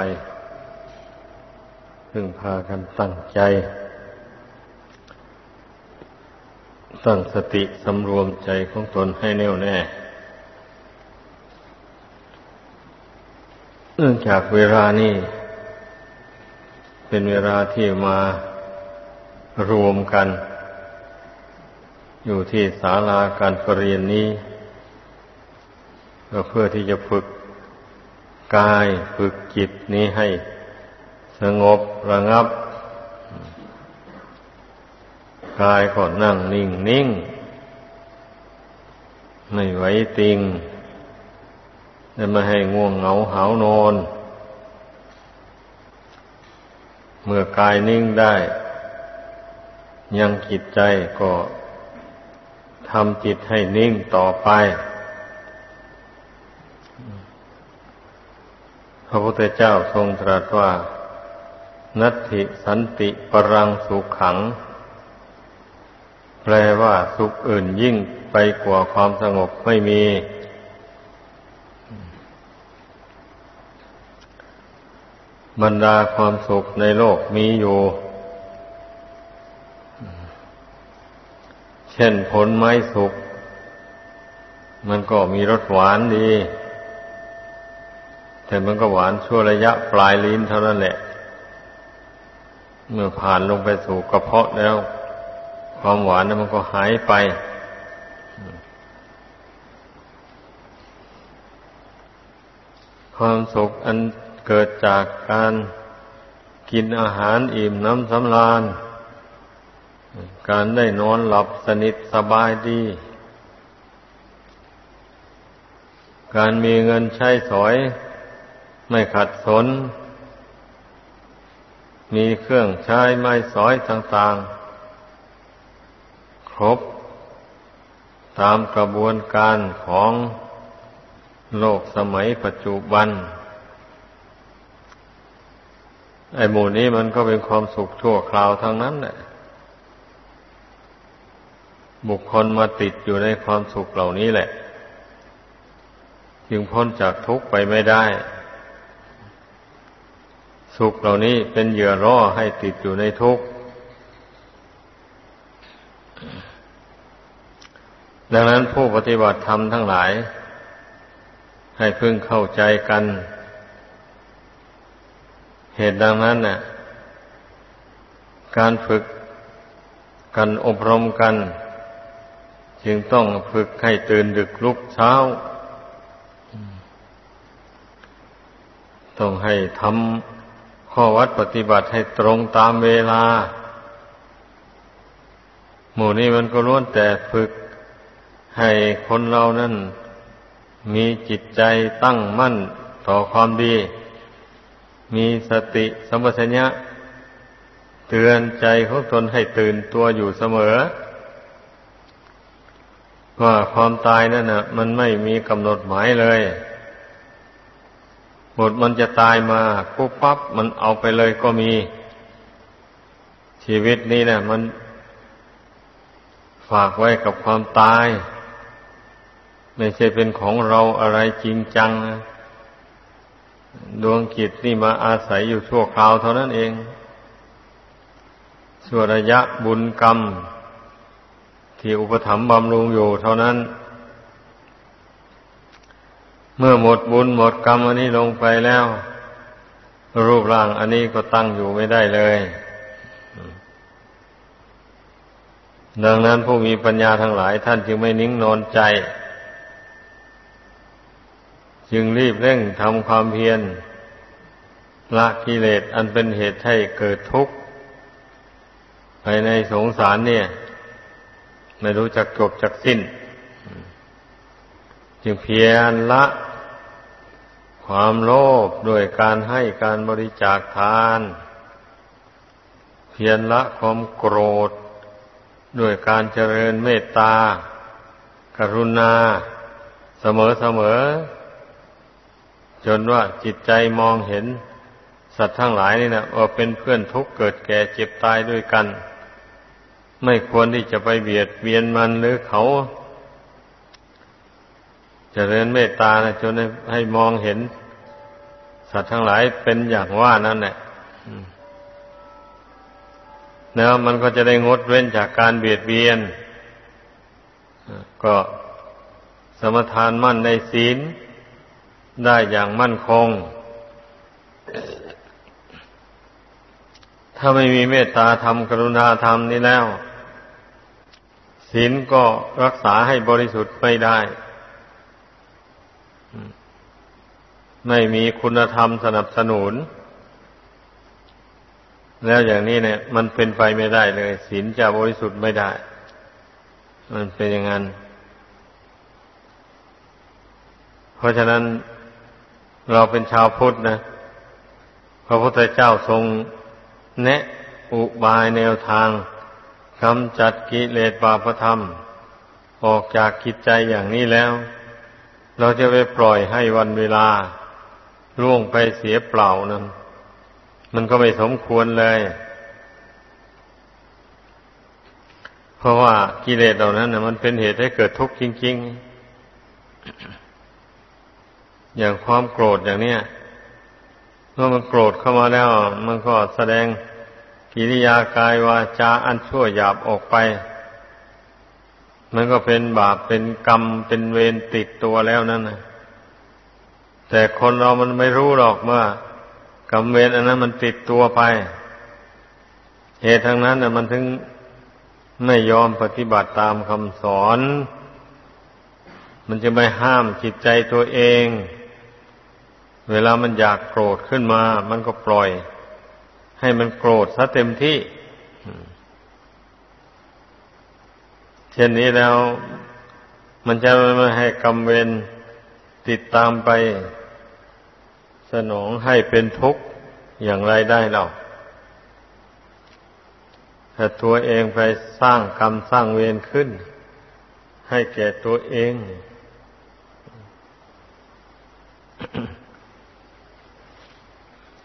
ไปพึ่งพากันตั้งใจ ตั้งสติสำรวมใจของตนให้แน่วแน่ เนื่องจากเวลานี้เป็นเวลาที่มารวมกัน อยู่ที่ศาลาการประเรียนนี้ก็เพื่อที่จะฝึก กายฝึกจิตนี้ให้สงบระงับ กายก็นั่งนิ่งนิ่งไม่ไหวติงจะไม่ให้ง่วงเหงาหานอน เมื่อกายนิ่งได้ ยังจิตใจก็ทำจิตให้นิ่งต่อไป พระพุทธเจ้าทรงตรัสว่า นัตถิสันติปรังสุขขัง แปลว่าสุขอื่นยิ่งไปกว่าความสงบไม่มี บรรดาความสุขในโลกมีอยู่ เช่นผลไม้สุกมันก็มีรสหวานดี แต่มันก็หวานชั่วระยะปลายลิ้นเท่านั้นแหละ เมื่อผ่านลงไปสู่กระเพาะแล้ว ความหวานนั้นมันก็หายไป ความสุขอันเกิดจากการกินอาหารอิ่มน้ำสำราญ การได้นอนหลับสนิทสบายดี การมีเงินใช้สอย ไม่ขัดสน มีเครื่องใช้ไม้สอยต่างๆ ครบ ตามกระบวนการของโลกสมัยปัจจุบัน ไอ้หมู่นี้มันก็เป็นความสุขชั่วคราวทั้งนั้นแหละบุคคลมาติดอยู่ในความสุขเหล่านี้แหละ จึงพ้นจากทุกข์ไปไม่ได้ สุขเหล่านี้เป็นเหยื่อร่อให้ติดอยู่ในทุกข์ดังนั้นผู้ปฏิบัติธรรมทั้งหลาย ให้พึงเข้าใจกัน เหตุดังนั้นน่ะ การฝึกกันอบรมกัน จึงต้องฝึกให้ตื่นดึกลุกเช้า ต้องให้ทำ ข้อวัดปฏิบัติให้ตรงตามเวลา หมู่นี้มันก็ล้วนแต่ฝึกให้คนเรานั้นมีจิตใจตั้งมั่นต่อความดี มีสติสมัชัญญะเตือนใจของตนให้ตื่นตัวอยู่เสมอ ว่าความตายนั่นนะมันไม่มีกำหนดหมายเลย หมดมันจะตายมาปุ๊บปั๊บมันเอาไปเลยก็มีชีวิตนี้นะมันฝากไว้กับความตาย ไม่ใช่เป็นของเราอะไรจริงจังนะดวงกิจนี่มาอาศัยอยู่ชั่วคราวเท่านั้นเอง ส่วนระยะบุญกรรม ที่อุปถัมภ์บำรุงอยู่เท่านั้น เมื่อหมดบุญหมดกรรมอันนี้ลงไปแล้ว รูปร่างอันนี้ก็ตั้งอยู่ไม่ได้เลย ดังนั้นผู้มีปัญญาทั้งหลายท่านจึงไม่นิ่งนอนใจ จึงรีบเร่งทำความเพียรละกิเลสอันเป็นเหตุให้เกิดทุกข์ภายในสงสารเนี่ย ไม่รู้จักจบจักสิ้น จึงเพียรละ ความโลภด้วยการให้การบริจาคทาน เพียรละความโกรธ ด้วยการเจริญเมตตา กรุณา เสมอเสมอ จนว่าจิตใจมองเห็น สัตว์ทั้งหลายนี่นะว่าเป็นเพื่อนทุกข์เกิดแก่เจ็บตายด้วยกัน ไม่ควรที่จะไปเบียดเบียนมันหรือเขาเจริญเมตตานะจนให้มองเห็น สัตว์ทั้งหลายเป็นอย่างว่านั่นแหละแล้วมันก็จะได้งดเว้นจากการเบียดเบียน ก็สมทานมั่นในศีลได้อย่างมั่นคง ถ้าไม่มีเมตตาธรรมกรุณาธรรมนี้แล้ว ศีลก็รักษาให้บริสุทธิ์ไม่ได้ ไม่มีคุณธรรมสนับสนุน แล้วอย่างนี้เนี่ย มันเป็นไปไม่ได้เลยศีลจะบริสุทธิ์ไม่ได้ มันเป็นอย่างนั้น เพราะฉะนั้นเราเป็นชาวพุทธนะ พระพุทธเจ้าทรงแนะอุบายแนวทางกำจัดกิเลสบาปธรรม ออกจากคิดใจอย่างนี้แล้ว เราจะไปปล่อยให้วันเวลา ล่วงไปเสียเปล่านั้น มันก็ไม่สมควรเลย เพราะว่ากิเลสเหล่านั้นนะมันเป็นเหตุให้เกิดทุกข์จริง ๆ อย่างความโกรธอย่างเนี้ยเมื่อมันโกรธเข้ามาแล้ว มันก็แสดงกิริยากายวาจาอันชั่วหยาบออกไป มันก็เป็นบาปเป็นกรรมเป็นเวรติดตัวแล้วนั่นนะ แต่คนเรามันไม่รู้หรอกเมื่อกรรมเวรอันนั้นมันติดตัวไป เหตุทั้งนั้นน่ะมันถึงไม่ยอมปฏิบัติตามคำสอน มันจะไม่ห้ามจิตใจตัวเอง เวลามันอยากโกรธขึ้นมา มันก็ปล่อย ให้มันโกรธซะเต็มที่ เช่นนี้แล้ว มันจะไม่ให้กรรมเวรติดตามไป สนองให้เป็นทุกข์อย่างไรได้หรอกถ้าตัวเองไปสร้างกรรมสร้างเวรขึ้น ให้แก่ตัวเอง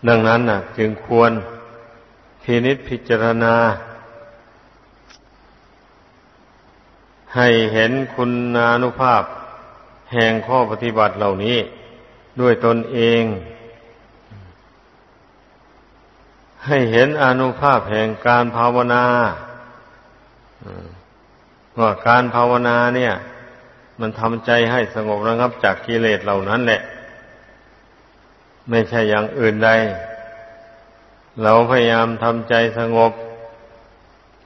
ดังนั้นน่ะจึงควรพินิษพิจารณา ให้เห็นคุณนานุภาพ แห่งข้อปฏิบัติเหล่านี้ ด้วยตนเอง ให้เห็นอนุภาพแห่งการภาวนาว่าการภาวนาเนี่ย มันทำใจให้สงบระงับจากกิเลสเหล่านั้นแหละ ไม่ใช่อย่างอื่นใด เราพยายามทำใจสงบ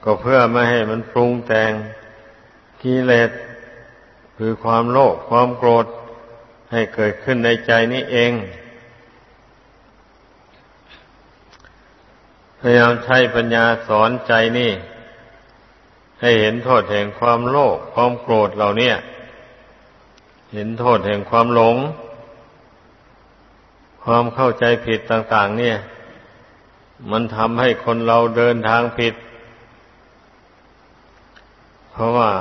ก็เพื่อไม่ให้มันปรุงแต่งกิเลสคือความโลภความโกรธให้เกิดขึ้นในใจนี้เอง พยายามใช้ปัญญาสอนใจนี่ ให้เห็นโทษแห่งความโลภความโกรธเหล่านี้เห็นโทษแห่งความหลง ความเข้าใจผิดต่าง ๆ เนี่ย มันทำให้คนเราเดินทางผิด เพราะว่า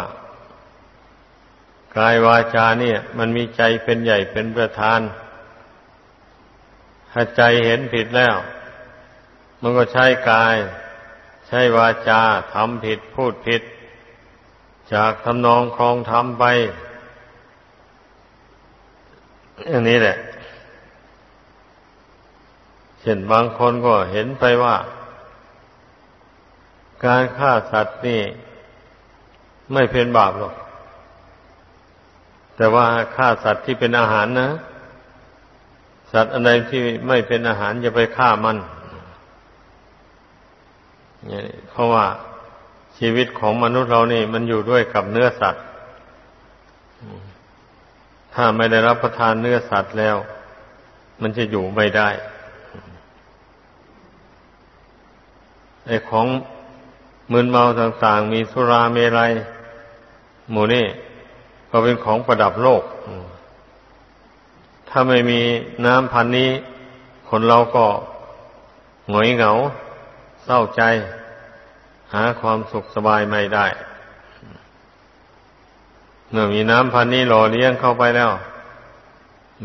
กายวาจาเนี่ย มันมีใจเป็นใหญ่เป็นประธาน ถ้าใจเห็นผิดแล้ว มันก็ใช้กาย ใช้วาจาทำผิดพูดผิด จากทำนองครองทำไป อันนี้แหละ เช่นบางคนก็เห็นไปว่า การฆ่าสัตว์นี่ ไม่เป็นบาปหรอก แต่ว่าฆ่าสัตว์ที่เป็นอาหารนะ สัตว์อะไรที่ไม่เป็นอาหารอย่าไปฆ่ามัน เพราะว่าชีวิตของมนุษย์เรานี่ มันอยู่ด้วยกับเนื้อสัตว์ ถ้าไม่ได้รับประทานเนื้อสัตว์แล้ว มันจะอยู่ไม่ได้ไอ้ของมึนเมาต่างๆ มีสุราเมรัยหมูนี่ก็เป็นของประดับโลก ถ้าไม่มีน้ำพันนี้ คนเราก็หงอยเหงา เศร้าใจ หาความสุขสบายไม่ได้ เมื่อมีน้ำพันนี้หล่อเลี้ยงเข้าไปแล้ว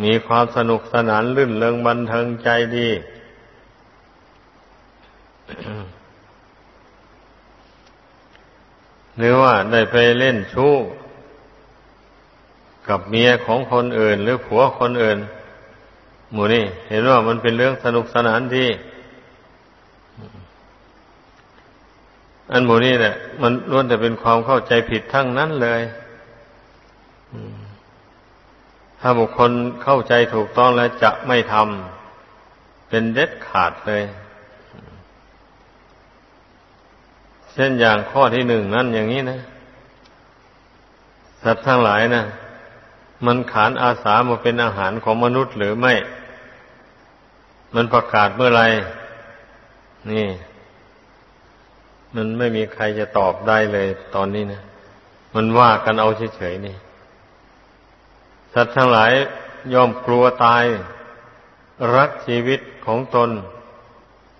มีความสนุกสนานลื่นเริงบันเทิงใจดีหรือว่าได้ไปเล่นชู้ กับเมียของคนอื่น หรือผัวคนอื่น หมูนี่ เห็นว่ามันเป็นเรื่องสนุกสนานที่ อันหมูนี่แหละมันล้วนแต่เป็นความเข้าใจผิดทั้งนั้นเลยถ้าบุคคลเข้าใจถูกต้องแล้วจะไม่ทำเป็นเด็ดขาดเลย เช่นอย่างข้อที่หนึ่งนั่นอย่างนี้นะ สัตว์ทั้งหลายนะมันขานอาสามาเป็นอาหารของมนุษย์หรือไม่ มันประกาศเมื่อไร นี่ มันไม่มีใครจะตอบได้เลยตอนนี้นะมันว่ากันเอาเฉยๆนี่ สัตว์ทั้งหลายยอมกลัวตาย รักชีวิตของตน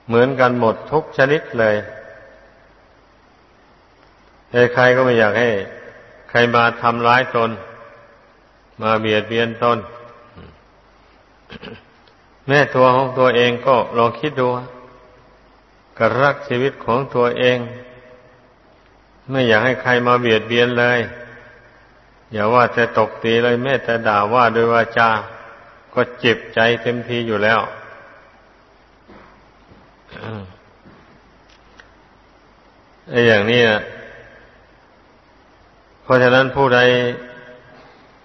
เหมือนกันหมดทุกชนิดเลยใครก็ไม่อยากให้ ใครมาทำร้ายตน มาเบียดเบียนตน แม่ตัวของตัวเองก็ลองคิดดู กรักชีวิตของตัวเอง ไม่อยากให้ใครมาเบียดเบียนเลย อย่าว่าจะตกตีเลยแม่แต่ด่าว่าโดยวาจา ก็เจ็บใจเต็มทีอยู่แล้วไอ้อย่างนี้เพราะฉะนั้นผู้ใด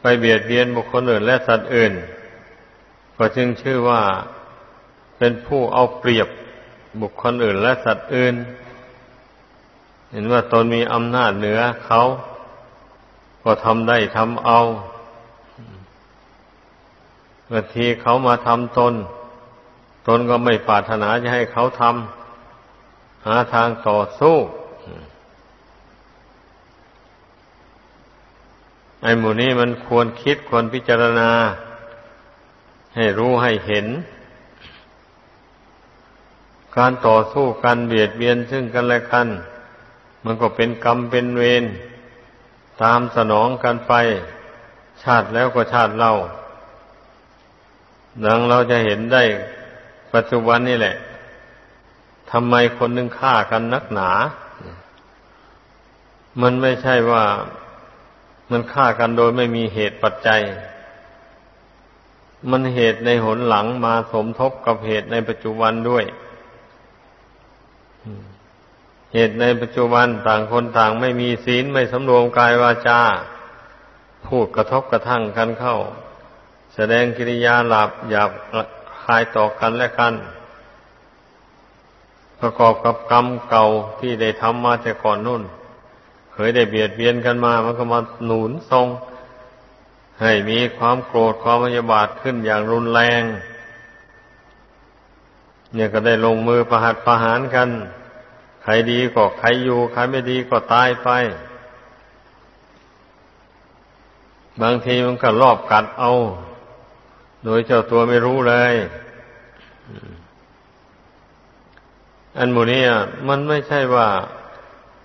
ไปเบียดเบียนบุคคลอื่น และสัตว์อื่น ก็จึงชื่อว่าเป็นผู้เอาเปรียบ บุคคลอื่นและสัตว์อื่น เห็นว่าตนมีอำนาจเหนือเขา ก็ทำได้ทำเอาบางทีเขามาทำตน ตนก็ไม่ปรารถนาจะให้เขาทำหาทางต่อสู้ไอ้หมู่นี้มันควรคิดควรพิจารณา ให้รู้ให้เห็น การต่อสู้กันเบียดเบียนซึ่งกันและกัน มันก็เป็นกรรมเป็นเวรตามสนองกันไป ชาติแล้วก็ชาติเล่าดังเราจะเห็นได้ปัจจุบันนี่แหละทำไมคนนึงฆ่ากันนักหนา มันไม่ใช่ว่ามันฆ่ากันโดยไม่มีเหตุปัจจัย มันเหตุในหนหลังมาสมทบกับเหตุในปัจจุบันด้วย เหตุในปัจจุบันต่างคนต่างไม่มีศีลไม่สำรวมกายวาจา พูดกระทบกระทั่งกันเข้า แสดงกิริยาหลับหยาบคายต่อกันและกัน ประกอบกับกรรมเก่าที่ได้ทำมาแต่ก่อนนู่น เคยได้เบียดเบียนกันมา มันก็มาหนุนทรง ให้มีความโกรธความพยาบาทขึ้นอย่างรุนแรง เนี่ยก็ได้ลงมือประหัตประหารกัน ใครดีก็ใครอยู่ ใครไม่ดีก็ตายไป บางทีมันก็รอบกัดเอา โดยเจ้าตัวไม่รู้เลย อันหมูนี้มันไม่ใช่ว่า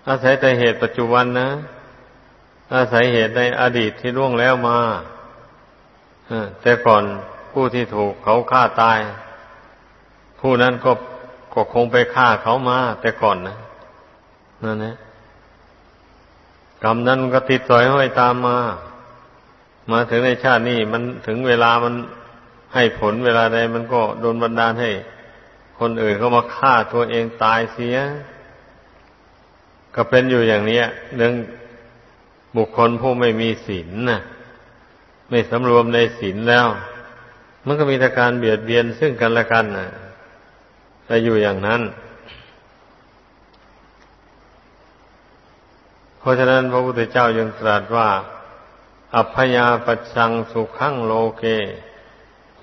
อาศัยแต่เหตุปัจจุบันนะ อาศัยเหตุในอดีตที่ล่วงแล้วมาแต่ก่อนผู้ที่ถูกเขาฆ่าตาย ผู้นั้นก็ ก็คงไปฆ่าเขามา แต่ก่อนนะนั่นนะกรรมนั้นก็ติดสอยห้อยตามมา มาถึงในชาตินี้มันถึงเวลามันให้ผลเวลาใดมันก็โดนบันดาลให้ คนอื่นเขามาฆ่าตัวเองตายเสีย ก็เป็นอยู่อย่างนี้เรื่องบุคคลผู้ไม่มีศีลนะไม่สำรวมในศีลแล้ว มันก็มีแต่การเบียดเบียนซึ่งกันและกันนะ แต่อยู่อย่างนั้น เพราะฉะนั้นพระพุทธเจ้ายังตรัสว่า อัพยาปัชังสุขังโลเก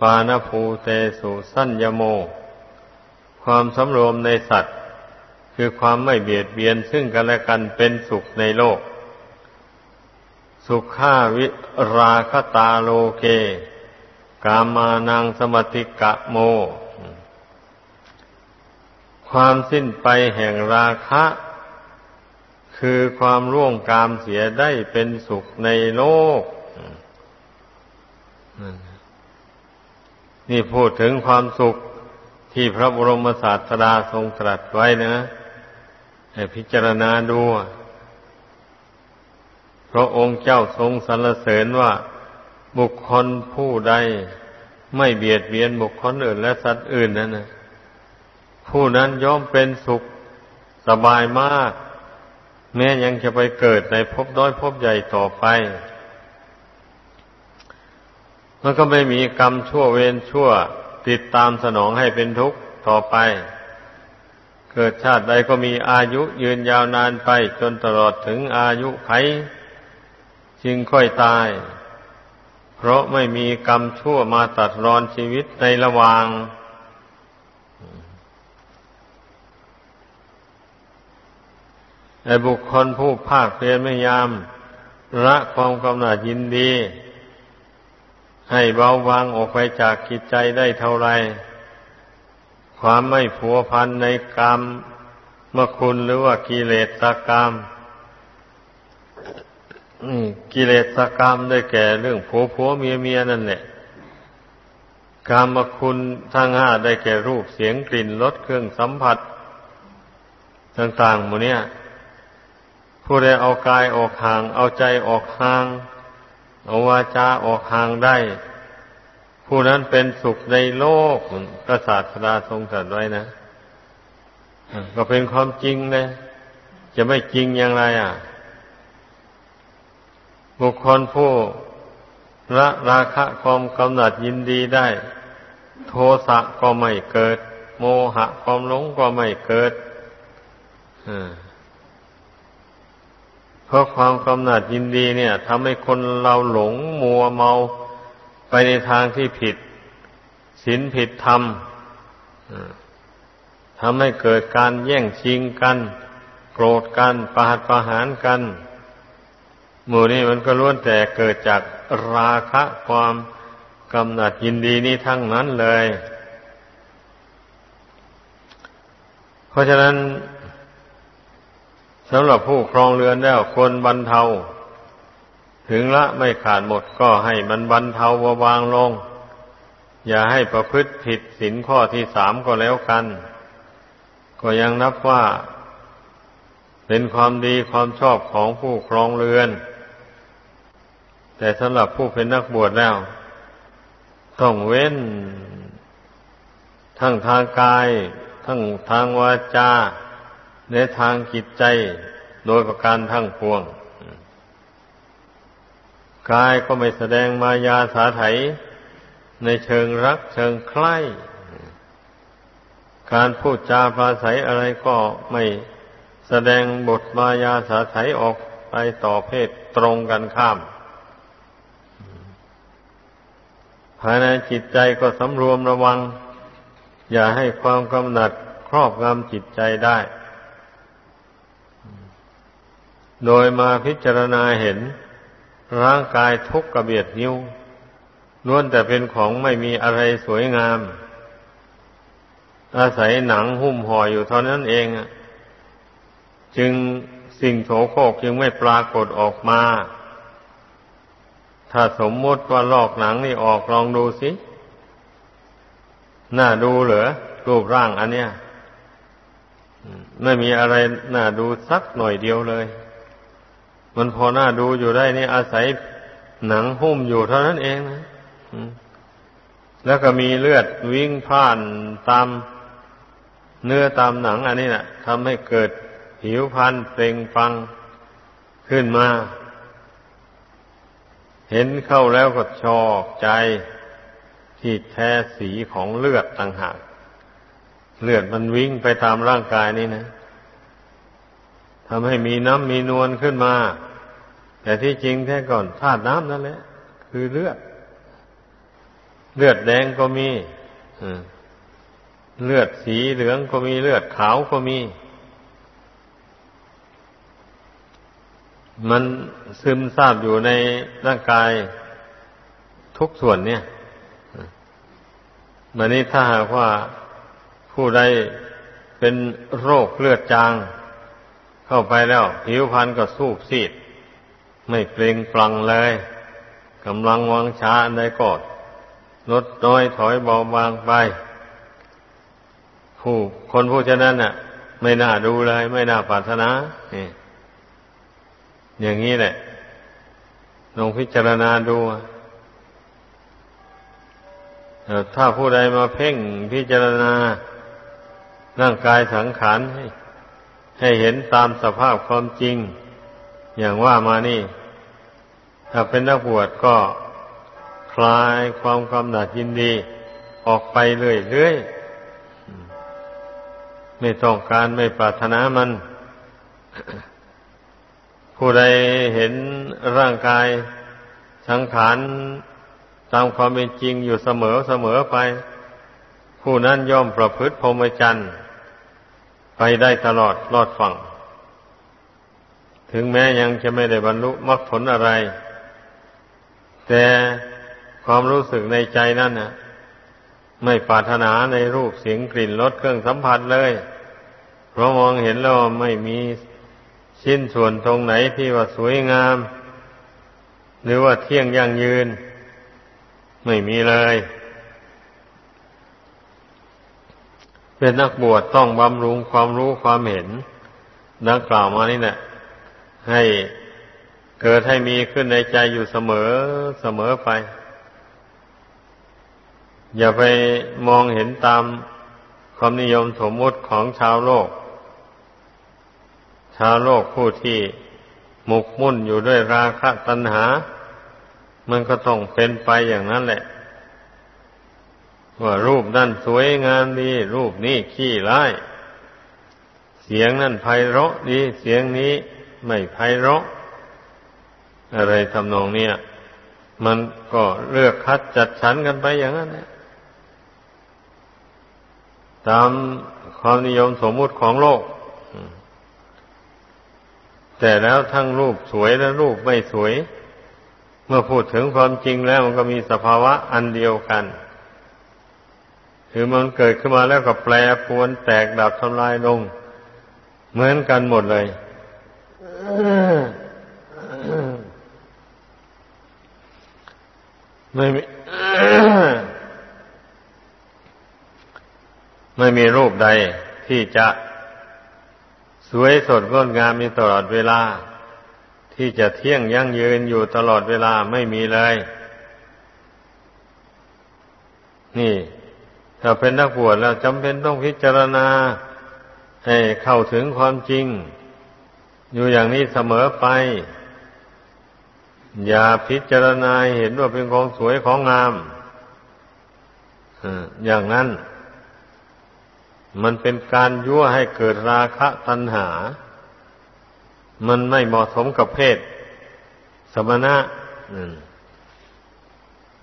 ปานภูเตสุสัญญโม ความสำรวมในสัตว์ คือความไม่เบียดเบียนซึ่งกันและกันเป็นสุขในโลก สุขาวิราคตาโลเก กามานังสมติกะโม ความสิ้นไปแห่งราคะ คือความร่วงกามเสียได้เป็นสุขในโลก นี่พูดถึงความสุขที่พระบรมศาสดาทรงตรัสไว้นะให้พิจารณาดูพระองค์เจ้าทรงสรรเสริญว่า บุคคลผู้ใด ไม่เบียดเบียนบุคคลอื่นและสัตว์อื่นนั่นนะ ผู้นั้นย่อมเป็นสุขสบายมาก แม้ยังจะไปเกิดในภพน้อยภพใหญ่ต่อไป มันก็ไม่มีกรรมชั่วเวรชั่ว ติดตามสนองให้เป็นทุกข์ต่อไป เกิดชาติใดก็มีอายุยืนยาวนานไป จนตลอดถึงอายุไข จึงค่อยตาย เพราะไม่มีกรรมชั่วมาตัดรอนชีวิตในระหว่าง ไอ้บุคคลผู้ภาคเพียรพยายามละความกำหนัดยินดี ให้เบาบางออกไปจากกิจใจได้เท่าไรความไม่ผัวพันในกรรมเมื่อคุณหรือว่ากิเลสกรรมกิเลสกรรมได้แก่เรื่องผัวผัวเมียเมียนั่นแหละกรรมคุณทั้งห้าได้แก่รูปเสียงกลิ่นรสเครื่องสัมผัส ต่างๆหมดเนี่ย ผู้ใดเอากายออกห่าง เอาใจออกห่างเอาวาจาออกห่างได้ ผู้นั้นเป็นสุขในโลกพระศาสดาทรงตรัสไว้นะก็เป็นความจริงเลยจะไม่จริงอย่างไรอะ บุคคลผู้ละราคะความกำหนัดยินดีได้ โทสะก็ไม่เกิด โมหะความหลงก็ไม่เกิดอ่า เพราะความกำหนัดยินดีเนี่ยทำให้คนเราหลงมัวเมาไปในทางที่ผิดศีลผิดธรรมทำให้เกิดการแย่งชิงกัน โกรธกันประหัตประหารกันหมู่นี้มันก็ล้วนแต่เกิดจากราคะความกำหนัดยินดีนี้ทั้งนั้นเลย เพราะฉะนั้น สำหรับผู้ครองเรือนแล้วควรบรรเทา ถึงละไม่ขาดหมดก็ให้มันบรรเทาบางลง อย่าให้ประพฤติผิดศีลข้อที่สามก็แล้วกัน ก็ยังนับว่า เป็นความดีความชอบของผู้ครองเรือน แต่สำหรับผู้เป็นนักบวชแล้ว ต้องเว้น ทั้งทางกาย ทั้งทางวาจา ในทางจิตใจโดยประการทั้งปวงกายก็ไม่แสดงมายาสาไถในเชิงรักเชิงใคล้การพูดจาปราศัยอะไรก็ไม่แสดงบทมายาสาไถออกไปต่อเพศตรงกันข้าม ภายในจิตใจก็สำรวมระวัง อย่าให้ความกำหนัดครอบงำจิตใจได้ โดยมาพิจารณาเห็นร่างกายทุกกระเบียดนิ้วล้วนแต่เป็นของไม่มีอะไรสวยงาม อาศัยหนังหุ้มห่ออยู่เท่านั้นเองจึงสิ่งโสโครกจึงไม่ปรากฏออกมา ถ้าสมมติว่าลอกหนังนี่ออกลองดูสิ น่าดูเหรอรูปร่างอันเนี้ยไม่มีอะไรน่าดูสักหน่อยเดียวเลย มันพอหน้าดูอยู่ได้นี่อาศัยหนังหุ้มอยู่เท่านั้นเองนะแล้วก็มีเลือดวิ่งผ่านตามเนื้อตามหนังอันนี้นะทำให้เกิดหิวพันเปล่งฟังขึ้นมา เห็นเข้าแล้วก็ชอกใจที่แท้สีของเลือดต่างหาก เลือดมันวิ่งไปตามร่างกายนี่นะ ทำให้มีน้ำมีนวลขึ้นมา แต่ที่จริงแท้ก่อนธาตุน้ำนั่นแหละ คือเลือด เลือดแดงก็มีเลือดสีเหลืองก็มีเลือดขาวก็มี มันซึมซาบอยู่ในร่างกายทุกส่วนเนี่ยมันนี้ถ้าหากว่าผู้ใดเป็นโรคเลือดจาง เข้าไปแล้ว ผิวพรรณก็สูบซีด ไม่เปล่งปลังเลยกำลังวังช้าในกอดลดน้อยถอยเบาบางไป ผู้คนผู้ฉะนั้นน่ะ ไม่น่าดูเลย ไม่น่าปรารถนาอย่างนี้แหละลองพิจารณาดูถ้าผู้ใดมาเพ่งพิจารณาร่างกายสังขารให้ ให้เห็นตามสภาพความจริง อย่างว่ามานี่ ถ้าเป็นนักบวชก็คลายความกำหนัดยินดี ออกไปเรื่อยๆไม่ต้องการไม่ปรารถนามัน ผู้ใดเห็นร่างกายสังขารตามความเป็นจริงอยู่เสมอเสมอไป ผู้นั้นย่อมประพฤติพรหมจรรย์ ไปได้ตลอดรอดฝั่ง ถึงแม้ยังจะไม่ได้บรรลุมรรคผลอะไร แต่ความรู้สึกในใจนั่นนะไม่ปรารถนาในรูปเสียงกลิ่นรสเครื่องสัมผัสเลย เพราะมองเห็นแล้วไม่มีชิ้นส่วนตรงไหนที่ว่าสวยงาม หรือว่าเที่ยงยั่งยืน ไม่มีเลย เป็นนักบวชต้องบำรุงความรู้ความเห็นดังกล่าวมานี่แหละให้เกิดให้มีขึ้นในใจอยู่เสมอเสมอไป อย่าไปมองเห็นตามความนิยมสมมติของชาวโลก ชาวโลกผู้ที่หมกมุ่นอยู่ด้วยราคะตัณหา มันก็ต้องเป็นไปอย่างนั้นแหละ ว่ารูปนั่นสวยงามดี รูปนี้ขี้ร้าย เสียงนั่นไพเราะดี เสียงนี้ไม่ไพเราะ อะไรทำนองเนี้ยมันก็เลือกคัดจัดสรรกันไปอย่างนั้นแหละตามความนิยมสมมุติของโลก แต่แล้วทั้งรูปสวยและรูปไม่สวย เมื่อพูดถึงความจริงแล้วมันก็มีสภาวะอันเดียวกัน คือมันเกิดขึ้นมาแล้วก็แปรปวนแตกดับทำลายลง เหมือนกันหมดเลย ไม่มีไม่มีรูปใดที่จะสวยสดงดงามมีตลอดเวลา ที่จะเที่ยงยั่งยืนอยู่ตลอดเวลาไม่มีเลย นี่ ถ้าเป็นนักบวชแล้วจำเป็นต้องพิจารณา ให้เข้าถึงความจริง อยู่อย่างนี้เสมอไป อย่าพิจารณาเห็นว่าเป็นของสวยของงามอย่างนั้น มันเป็นการยั่วให้เกิดราคะตัณหา มันไม่เหมาะสมกับเพศ สมณะ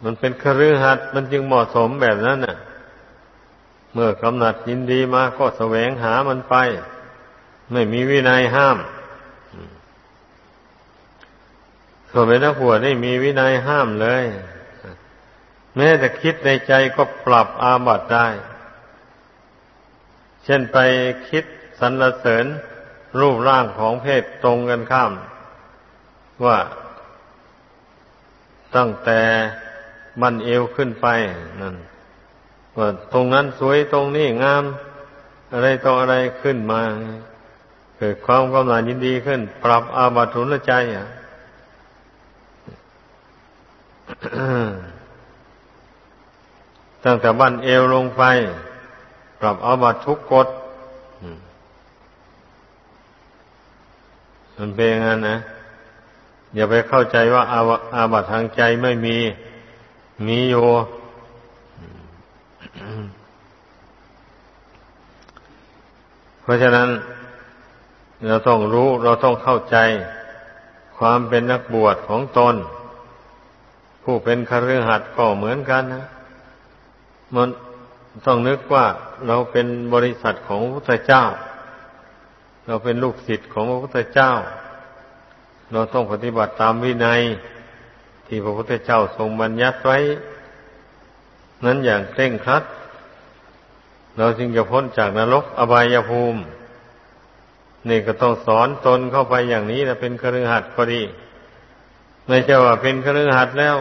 มันเป็นคฤหัสถ์มันจึงเหมาะสมแบบนั้นน่ะ เมื่อกำหนัดยินดีมาก็แสวงหามันไป ไม่มีวินัยห้ามส่วนเป็นนักบวชไม่มีวินัยห้ามเลย แม้แต่คิดในใจก็ปรับอาบัติได้ เช่นไปคิดสรรเสริญรูปร่างของเพศตรงกันข้าม ว่าตั้งแต่บันเอวขึ้นไปนั่น ว่าตรงนั้นสวยตรงนี้งาม อะไรต่ออะไรขึ้นมาเกิดความกำลังยินดีขึ้น ปรับอาบัตุนใจอะตั้งแต่บั้นเอวลงไป ปรับอาบัตทุกกฎมันเป็นงั้นนะ อย่าไปเข้าใจว่าอาอาบัตทางใจไม่มี มีอยู่ เพราะฉะนั้น เราต้องรู้เราต้องเข้าใจความเป็นนักบวชของตน ผู้เป็นคฤหัสถ์ก็เหมือนกันนะมันต้องนึกว่าเราเป็นบริษัทของพระพุทธเจ้า เราเป็นลูกศิษย์ของพระพุทธเจ้า เราต้องปฏิบัติตามวินัย ที่พระพุทธเจ้าทรงบัญญัติไว้ นั้นอย่างเคร่งครัด เราจึงจะพ้นจากนรกอบายภูมิ นี่ก็ต้องสอนตนเข้าไปอย่างนี้นะเป็นเครือหัดก็ดี ไม่ใช่ว่าเป็นเครือหัดแล้ว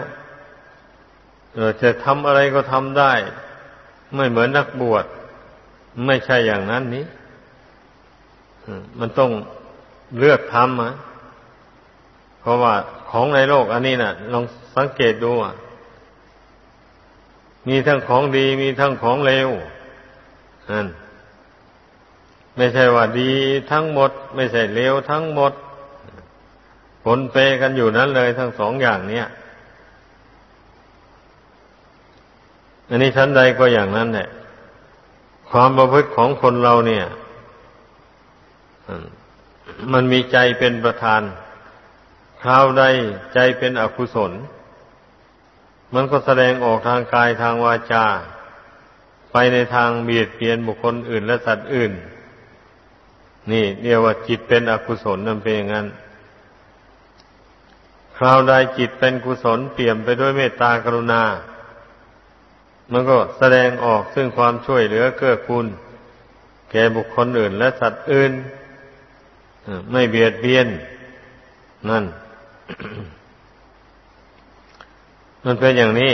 เราจะทำอะไรก็ทำได้ ไม่เหมือนนักบวชไม่ใช่อย่างนั้นนี้มันต้องเลือกทำอะเพราะว่าของในโลกอันนี้นะ่ะ ลองสังเกตดูอะ มีทั้งของดีมีทั้งของเลวนั่นไม่ใช่ว่าดีทั้งหมด ไม่ใช่เลวทั้งหมด ผลเปกันอยู่นั้นเลยทั้งสองอย่างเนี้ยอันนี้ชั้นใดก็อย่างนั้นแหละความประพฤติของคนเราเนี่ยมันมีใจเป็นประธานคราวใดใจเป็นอกุศล มันก็แสดงออกทางกายทางวาจา ไปในทางเบียดเบียนบุคคลอื่นและสัตว์อื่น นี่เรียกว่าจิตเป็นอกุศลนั่นเป็นอย่างนั้น คราวใดจิตเป็นกุศลเปี่ยมไปด้วยเมตตากรุณา มันก็แสดงออกซึ่งความช่วยเหลือเกื้อกูลแก่บุคคลอื่นและสัตว์อื่น ไม่เบียดเบียน นั่น มันเป็นอย่างนี้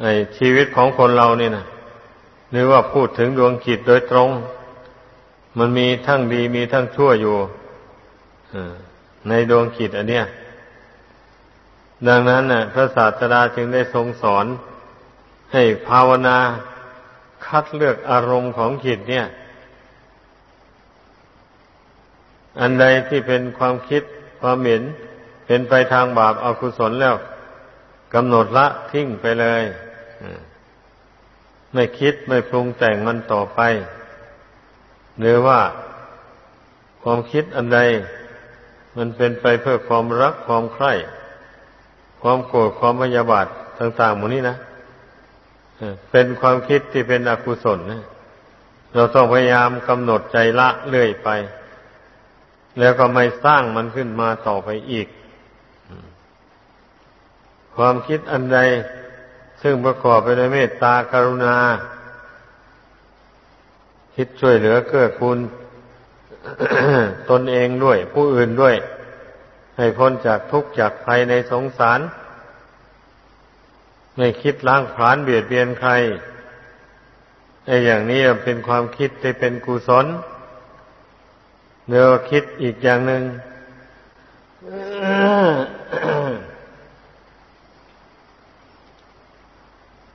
ไอชีวิตของคนเราเนี่ยนะหรือว่าพูดถึงดวงจิตโดยตรง มันมีทั้งดีมีทั้งชั่วอยู่ในดวงจิตอันเนี้ยดังนั้นน่ะพระศาสดาจึงได้ทรงสอน ให้ภาวนาคัดเลือกอารมณ์ของจิตเนี่ย อันใดที่เป็นความคิดความเห็นเป็นไปทางบาปอากุศลแล้ว กำหนดละทิ้งไปเลยไม่คิดไม่ปรุงแต่งมันต่อไปหรือว่าความคิดอันใด มันเป็นไปเพื่อความรักความใคร่ความโกรธความพยาบาทต่างๆหมดนี้นะเป็นความคิดที่เป็นอกุศลเราต้องพยายามกำหนดใจละเรื่อยไป แล้วก็ไม่สร้างมันขึ้นมาต่อไปอีก ความคิดอันใด ซึ่งประกอบไปด้วยเมตตากรุณา คิดช่วยเหลือเกื้อกูลตนเองด้วย ผู้อื่นด้วย ให้พ้นจากทุกข์จากภัยในสงสาร ไม่คิดล้างผลาญเบียดเบียนใครไอ้อย่างนี้เป็นความคิดที่เป็นกุศลเดี๋ยวคิดอีกอย่างหนึ่ง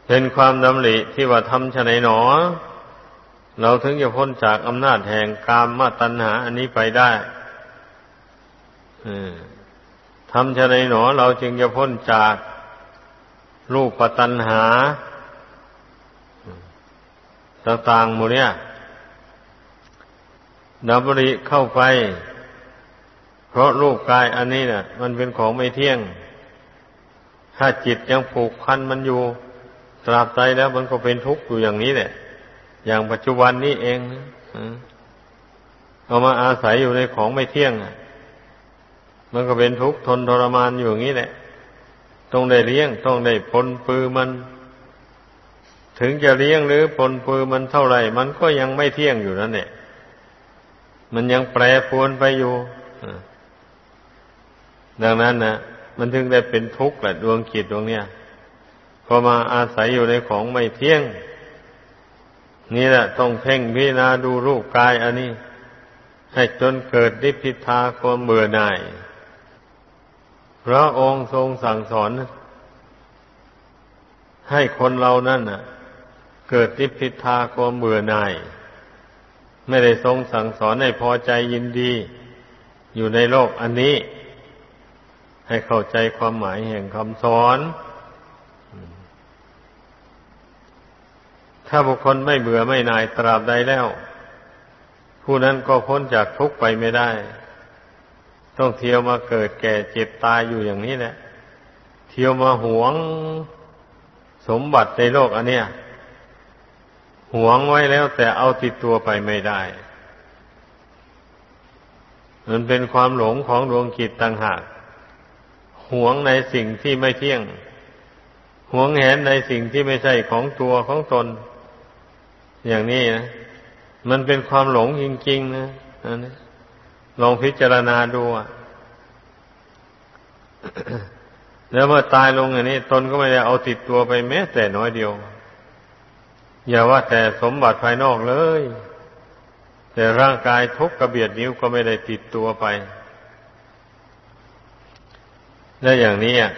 เป็นความดำริที่ว่าทำชะไหนหนอ เราถึงจะพ้นจากอำนาจแห่งกามมาตัณหา อันนี้ไปได้ทำชะไหนหนอ เราจึงจะพ้นจากรูปปัตัณหาต่างๆหมดเนี่ยดำริเข้าไป เพราะรูปกายอันนี้เนะ่ะ มันเป็นของไม่เที่ยง ถ้าจิตยังผูกพันมันอยู่ ตราบใดแล้วมันก็เป็นทุกข์อยู่อย่างนี้แหละ อย่างปัจจุบันนี้เองเอามาอาศัยอยู่ในของไม่เที่ยงมันก็เป็นทุกข์ทนทรมานอยู่อย่างนี้แหละ ต้องได้เลี้ยง ต้องได้พลปือมัน ถึงจะเลี้ยงหรือพลปือมันเท่าไหร่ มันก็ยังไม่เที่ยงอยู่นั่นแหละ มันยังแปรปรวนไปอยู่ดังนั้นนะมันถึงได้เป็นทุกข์แหละดวงขีดดวงเนี้ย พอมาอาศัยอยู่ในของไม่เที่ยง นี่แหละต้องเพ่งพิจารณาดูรูปกายอันนี้ ให้จนเกิดนิพพิทาความเบื่อหน่ายพระองค์ทรงสั่งสอน ให้คนเรานั่นน่ะ เกิดนิพพิทาความเบื่อหน่าย ไม่ได้ทรงสั่งสอนให้พอใจยินดี อยู่ในโลกอันนี้ ให้เข้าใจความหมายแห่งคำสอน ถ้าบุคคลไม่เบื่อไม่นายตราบใดแล้ว ผู้นั้นก็พ้นจากทุกข์ไปไม่ได้ ต้องเที่ยวมาเกิดแก่เจ็บตายอยู่อย่างนี้แหละ เที่ยวมาหวงสมบัติในโลกอันเนี้ยหวงไว้แล้วแต่เอาติดตัวไปไม่ได้ มันเป็นความหลงของดวงจิตต่างหาก หวงในสิ่งที่ไม่เที่ยง หวงแหนในสิ่งที่ไม่ใช่ของตัวของตน อย่างนี้นะมันเป็นความหลงจริง ๆ นะนลองพิจารณาดูอะแล้วเมื่อตายลงอย่างนี้ ตนก็ไม่ได้เอาติดตัวไปแม้แต่น้อยเดียว อย่าว่าแต่สมบัติภายนอกเลย แต่ร่างกายทุกกระเบียดนิ้วก็ไม่ได้ติดตัวไป และอย่างนี้อะ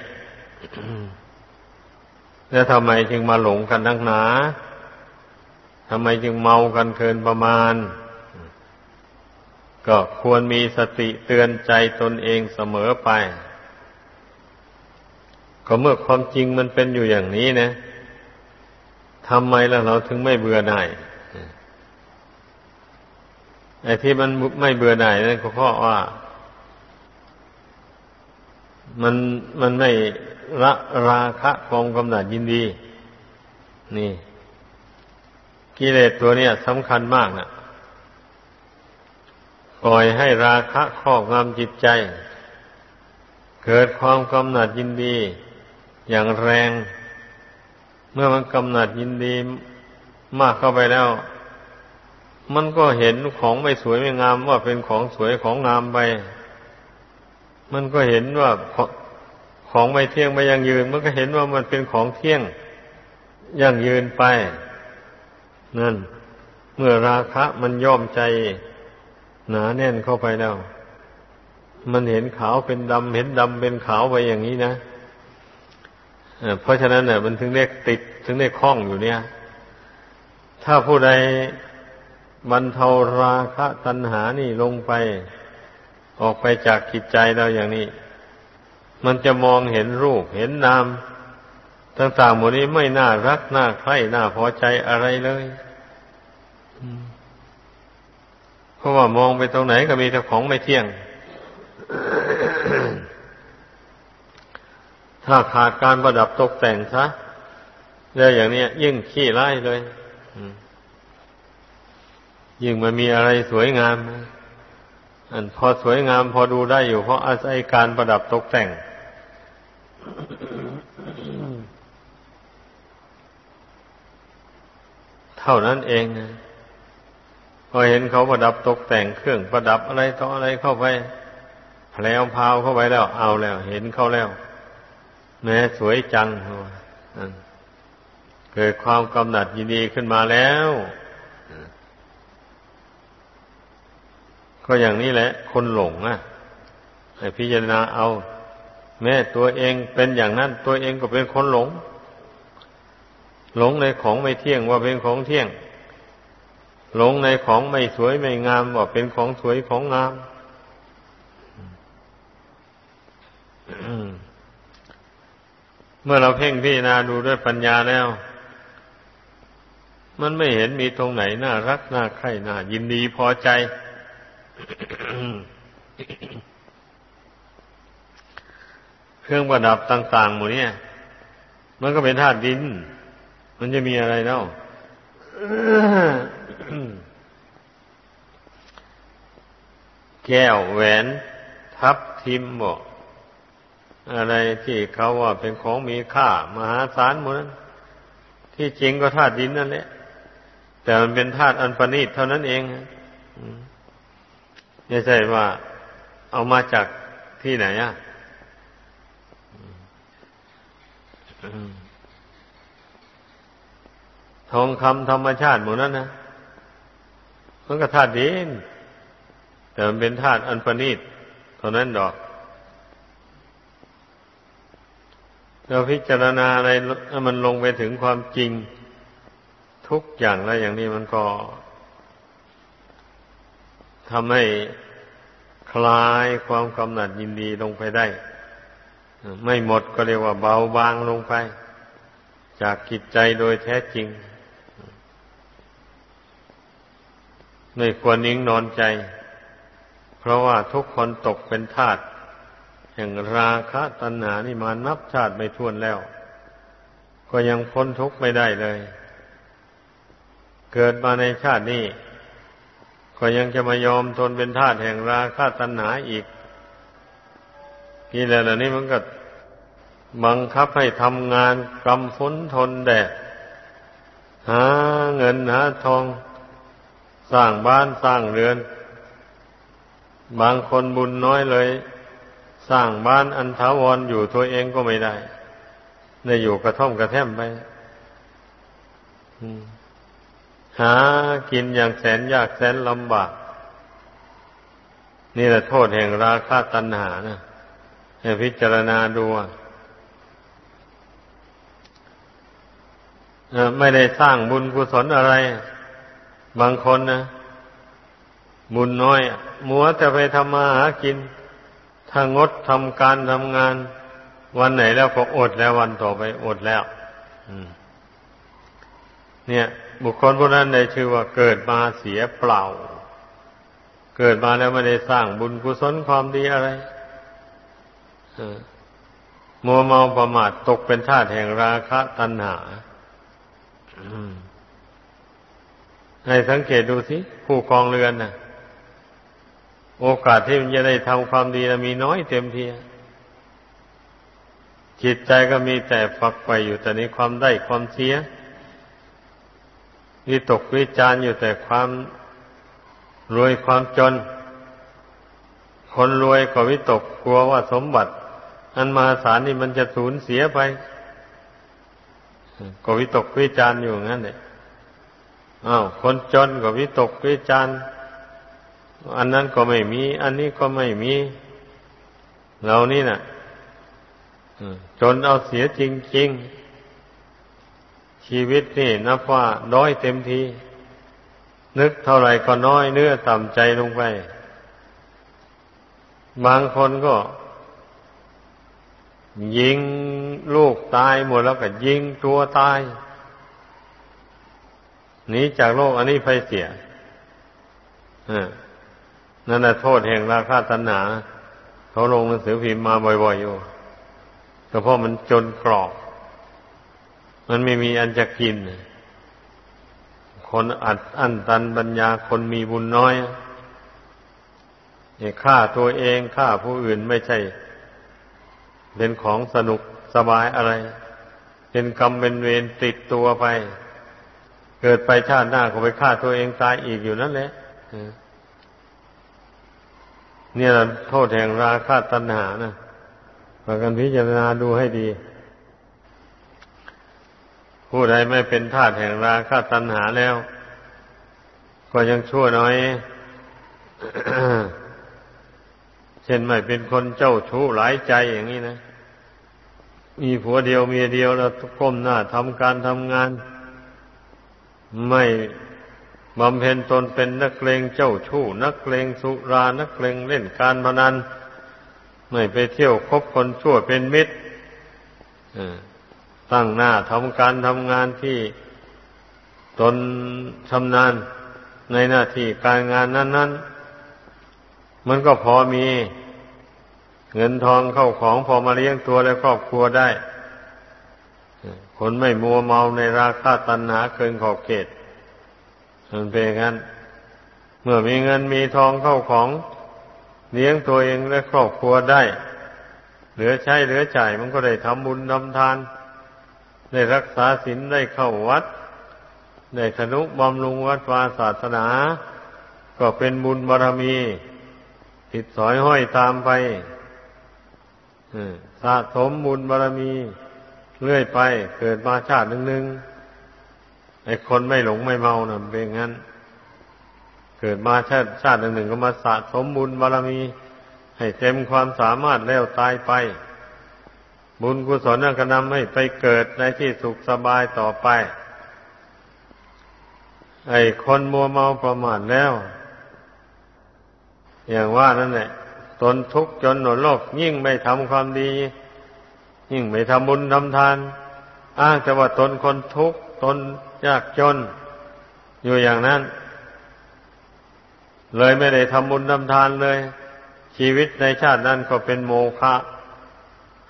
แล้วทำไมจึงมาหลงกันนักหนา ทำไมจึงเมากันเกินประมาณ ก็ควรมีสติเตือนใจตนเองเสมอไป ก็เมื่อความจริงมันเป็นอยู่อย่างนี้นะทำไมแล้วเราถึงไม่เบื่อหน่ายไอ้ที่มันไม่เบื่อหน่ายนั่นก็เพราะว่า มันมันไม่ละราคะความกำหนัดยินดี นี่ กิเลสตัวเนี้ยสำคัญมากนะปล่อยให้ราคะครอบงำจิตใจ เกิดความกำหนัดยินดี อย่างแรง เมื่อมันกำหนัดยินดีมากเข้าไปแล้ว มันก็เห็นของไม่สวยไม่งามว่าเป็นของสวยของงามไป มันก็เห็นว่าของไม่เที่ยงไม่ยั่งยืน มันก็เห็นว่ามันเป็นของเที่ยงยั่งยืนไป นั่น เมื่อราคะมันย่อมใจ หนาแน่นเข้าไปแล้ว มันเห็นขาวเป็นดำเห็นดำเป็นขาวไปอย่างนี้นะเพราะฉะนั้นเนี่ยมันถึงได้ติดถึงได้คล้องอยู่เนี่ย ถ้าผู้ใดบรรเทาราคะตัณหานี่ลงไป ออกไปจากจิตใจเราอย่างนี้ มันจะมองเห็นรูปเห็นนามต่างๆหมดนี้ไม่น่ารักน่าใคร่น่าพอใจอะไรเลย เพราะว่ามองไปตรงไหนก็มีแต่ของไม่เที่ยง ถ้าขาดการประดับตกแต่งซะแล้วอย่างนี้ยิ่งขี้ไล่เลยยิ่งมันมีอะไรสวยงาม อันพอสวยงามพอดูได้อยู่ เพราะอาศัยการประดับตกแต่ง เท่านั้นเอง พอเห็นเขาประดับตกแต่งเครื่องประดับอะไรต่ออะไรเข้าไปแผลวพาวเข้าไปแล้ว เอาแล้ว เห็นเขาแล้ว แม้สวยจังเกิดความกำหนัดยินดีขึ้นมาแล้วก็อย่างนี้แหละ คนหลงอะให้พิจารณาเอา แม้ตัวเองเป็นอย่างนั้น ตัวเองก็เป็นคนหลง หลงในของไม่เที่ยงว่าเป็นของเที่ยง หลงในของไม่สวยไม่งามว่าเป็นของสวยของงามเมื่อเราเพ่งพิจารณาดูด้วยปัญญาแล้ว มันไม่เห็นมีตรงไหนน่ารักน่าใคร่น่ายินดีพอใจเครื่องประดับต่างๆหมดเนี่ยมันก็เป็นธาตุดิน มันจะมีอะไรเล่า แก้วแหวน ทับทิมบอกอะไรที่เขาว่าเป็นของมีค่ามหาศาลหมดนั้นที่จริงก็ธาตุดินนั่นแหละแต่มันเป็นธาตุอันประณีตเท่านั้นเองไม่ใช่ว่าเอามาจากที่ไหนอะทองคำธรรมชาติหมดนั้นนะ มันก็ธาตุดินแต่มันเป็นธาตุอันประณีตเท่านั้นดอก เราพิจารณาอะไรมันลงไปถึงความจริง ทุกอย่างแล้วอย่างนี้มันก็ทำให้คลายความกำหนัดยินดีลงไปได้ ไม่หมดก็เรียกว่าเบาบางลงไป จากกิจใจโดยแท้จริง ไม่ควรนิ่งนอนใจ เพราะว่าทุกคนตกเป็นทาสแห่งราคะตัณหานี่มานับชาติไม่ท้วนแล้ว ก็ยังพ้นทุกข์ไม่ได้เลย เกิดมาในชาตินี้ ก็ยังจะมายอมทนเป็นทาสแห่งราคะตัณหาอีกนี่แหละนี่มันก็บังคับให้ทำงานกำฝนทนแดดหาเงินหาทอง สร้างบ้านสร้างเรือน บางคนบุญน้อยเลย สร้างบ้านอันถาวรอยู่ตัวเองก็ไม่ได้ได้อยู่กระท่อมกระแท่มไปหากินอย่างแสนยากแสนลำบาก นี่แหละโทษแห่งราคะตัณหานะให้พิจารณาดูไม่ได้สร้างบุญกุศลอะไร บางคนนะบุญน้อยมัวแต่ไปทำมาหากินถ้างดทำการทำงาน วันไหนแล้วก็อดแล้ววันต่อไปอดแล้วเนี่ย บุคคลพวกนั้นได้ชื่อว่าเกิดมาเสียเปล่า เกิดมาแล้วไม่ได้สร้างบุญกุศลความดีอะไรมัวเมาประมาทตกเป็นทาสแห่งราคะตัณหา ให้สังเกตดูสิผู้ครองเรือนนะ่ะ โอกาสที่มันจะได้ทำความดีนะมีน้อยเต็มทีจิตใจก็มีแต่ฝักใฝ่อยู่แต่ในความได้ความเสียวิตกวิจารอยู่แต่ความรวยความจน คนรวยก็วิตกกลัวว่าสมบัติ อันมาสารนี่มันจะสูญเสียไป ก็วิตกวิจารอยู่งั้นเลย อ้าวคนจนก็วิตกวิจารอันนั้นก็ไม่มี อันนี้ก็ไม่มีเรานี่นะ่ะจนเอาเสียจริง ๆ ชีวิตนี่นับว่าน้อยเต็มที นึกเท่าไหร่ก็น้อยเนื้อต่ำใจลงไป บางคนก็ ยิงลูกตายหมดแล้วก็ยิงตัวตาย หนีจากโลกอันนี้ไปเสียนั่นแหละโทษแห่งราคาตัณหาเขาลงหนังสือพิมพ์มาบ่อยๆอยู่ก็เพราะมันจนกรอบ มันไม่มีอันจะกิน คนอัดอั้นตันปัญญาคนมีบุญน้อยเนี่ยฆ่าตัวเองฆ่าผู้อื่นไม่ใช่ เป็นของสนุกสบายอะไร เป็นกรรมเป็นเวรติดตัวไป เกิดไปชาติหน้าก็ไปฆ่าตัวเองตายอีกอยู่นั่นแหละเนี่ยโทษแห่งราคะตัณหานะพากันพิจารณาดูให้ดี ผู้ใดไม่เป็นทาสแห่งราคะตัณหาแล้ว ก็ยังชั่วน้อย เช่นไม่เป็นคนเจ้าชู้หลายใจอย่างนี้นะ มีผัวเดียวเมียเดียวแล้วก้มหน้าทำการทำงาน ไม่บำเพ็ญตนเป็นนักเลงเจ้าชู้ นักเลงสุรานักเลงเล่นการพนันไม่ไปเที่ยวคบคนชั่วเป็นมิตรตั้งหน้าทำการทำงานที่ตนชำนาญในหน้าที่การงานนั้น ๆ มันก็พอมี เงินทองเข้าของพอมาเลี้ยงตัวและครอบครัวได้ คนไม่มัวเมาในราคาตัณหาเกินขอบเขตมันเป็นงั้น เมื่อมีเงินมีทองเข้าของเลี้ยงตัวเองและครอบครัวได้ เหลือใช้เหลือจ่ายมันก็ได้ทำบุญทำทาน ได้รักษาศีลได้เข้าวัด ได้ธนุบำรุงวัดวาศาสนา ก็เป็นบุญบารรมี ติดสอยห้อยตามไปสะสมบุญบารรมี เรื่อยไป เกิดมาชาติหนึ่งหนึ่งไอ้คนไม่หลงไม่เมานะ่ะเป็นงั้น เกิดมาชาติชาติหนึ่งหนึ่งก็มาสะสมบุญบารมี ให้เต็มความสามารถแล้วตายไป บุญกุศลนั่งก็นำให้ไปเกิดในที่สุขสบายต่อไป ไอ้คนมัวเมาประมาทแล้ว อย่างว่านั่นแหละตนทุกข์จนหนโลกยิ่งไม่ทำความดี ยิ่งไม่ทำบุญทำทาน อ้างแต่ว่าตนคนทุกข์ตนยากจน อยู่อย่างนั้น เลยไม่ได้ทำบุญทำทานเลย ชีวิตในชาตินั้นก็เป็นโมฆะ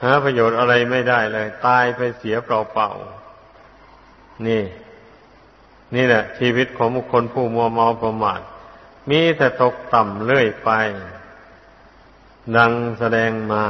หาประโยชน์อะไรไม่ได้เลย ตายไปเสียเปล่าๆนี่ นี่แหละ ชีวิตของบุคคลผู้มัวเมาประมาทมีแต่ตกต่ำเรื่อยไป ดังแสดงมา